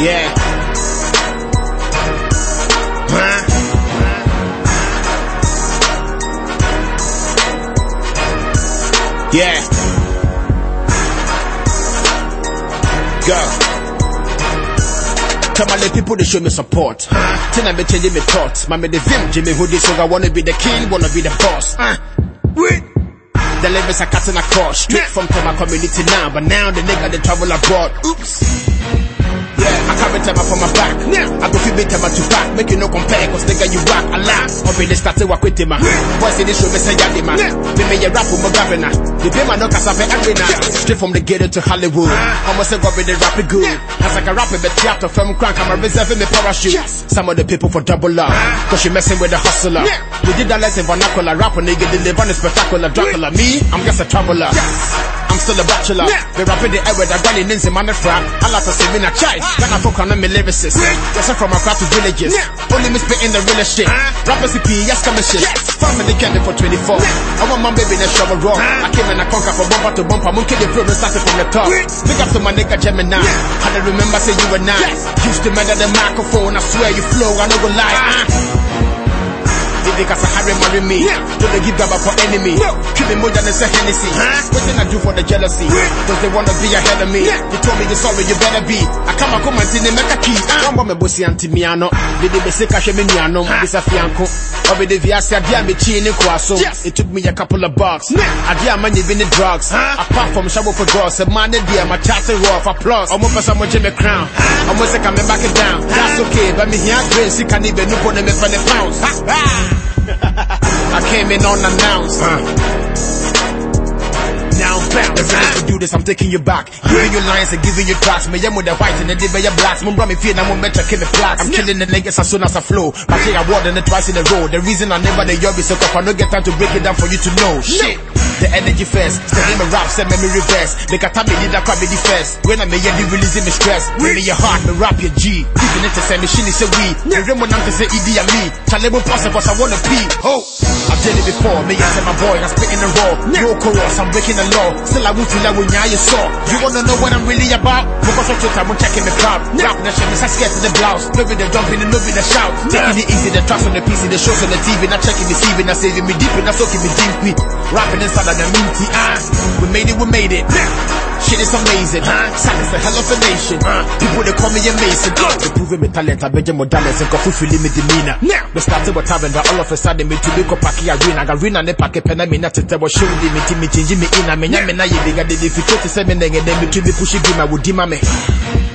Yeah. Huh? Yeah. Go. Little people to show me support. Till I be changing my thoughts. My me the vim, Jimmy who this I wanna be the king, wanna be the boss. Uh. Wait. The levels are cutting across, straight from to my community now, but now the nigga they travel abroad. Oops. I carry time from my back. I go feel better to back. Make you no compare, cause nigga you rock a lot. In the started work with him. Boys in the show, say yadima. Me me a rap with my governor. The pay my no I arena. Straight from the ghetto to Hollywood. Almost a go with the rap it good. As I can rap it, but theater from crank, I'm a reserving me parachute. Some of the people for double up. Cause you messing with the hustler. We did that lesson vernacular. Rap when nigga deliver the spectacular. Dracula. Me, I'm just a traveler. I'm still a bachelor. Me rapping the air with a granny ninja man the frap. I like to say me na chai. When I fuck on me lyricist. Yes, I'm from across the villages. Only me spitting the real shit. Ah. Rappers CP, yes, come and shit. Family candy for 24. I want my baby in the shower raw. Ah. I came and I conquer from bumper to bumper. Monkey the flow, started from the top. Big up to my nigga Gemini. I don't remember say you were nice. Used to murder the microphone. I swear you flow, I no go lie. Ah. If they cause Harry marry me, don't they give Gaba for enemy? Keep me more than a Hennessy. What can I do for the jealousy? Cause they wanna be ahead of me. You told me the sorry, you better be. I come and come and see the make a key. One bomb bossy anti miano. Did they say cash me niano? This a fianco. Over the Viasia, dear me chin in Quasso. It took me a couple of bucks. I dear man, you been the drugs. Apart from shovel for girls, a man, dear, my chatting raw for plus. I'm up for someone Jimmy Crown. I'm gonna say, coming back down. That's okay, but me here, grace, you can't even look on them for the pounds. Ah. I came in unannounced. Now I'm bound. If you do this, I'm taking you back. Giving you lines and giving you tracks. Me, I'm with the white and the divide your blacks. Mum, me feel I'm better kill the blacks. I'm killing the niggas as soon as I flow. I king, I ward and it twice in a row. The reason I never the yob is so I don't get time to break it down for you to know. Shit. The energy first, sending me rap, send me reverse. Make a time me need a crab the first. When I may the releasing me stress. Me your heart, me rap your G. Even it to say machine is a we. The rim when I'm to say ED and me. Chalebo pass cause I wanna pee. Oh, I've done it before. Me, I say my boy, I'm spitting the raw. No chorus, I'm breaking the law. Still I won't feel like when you saw. You wanna know what I'm really about? Focus on Twitter, I'm checking the crowd. Rap the shit, I scared to the blouse. No be the jumping and no be the shout. Taking it easy, the tracks on the PC, the shows on the TV. Not checking the CV, not saving me deep, not soaking me deep. We Rapping inside of the minty, ah. We made it, we made it. Shit is amazing, huh? Is a hell of a nation. Uh, people they call me amazing. Uh, they proving me talent, I you more dollars and coffee feeling me demeanor. Now, they started with having that all of a sudden me to be ko paki arena. Arena ne pake pena me not to tell what show me me me change me in. I mean, I mean, I bigger than if you try to say me name and then me to be pushing I would demand me.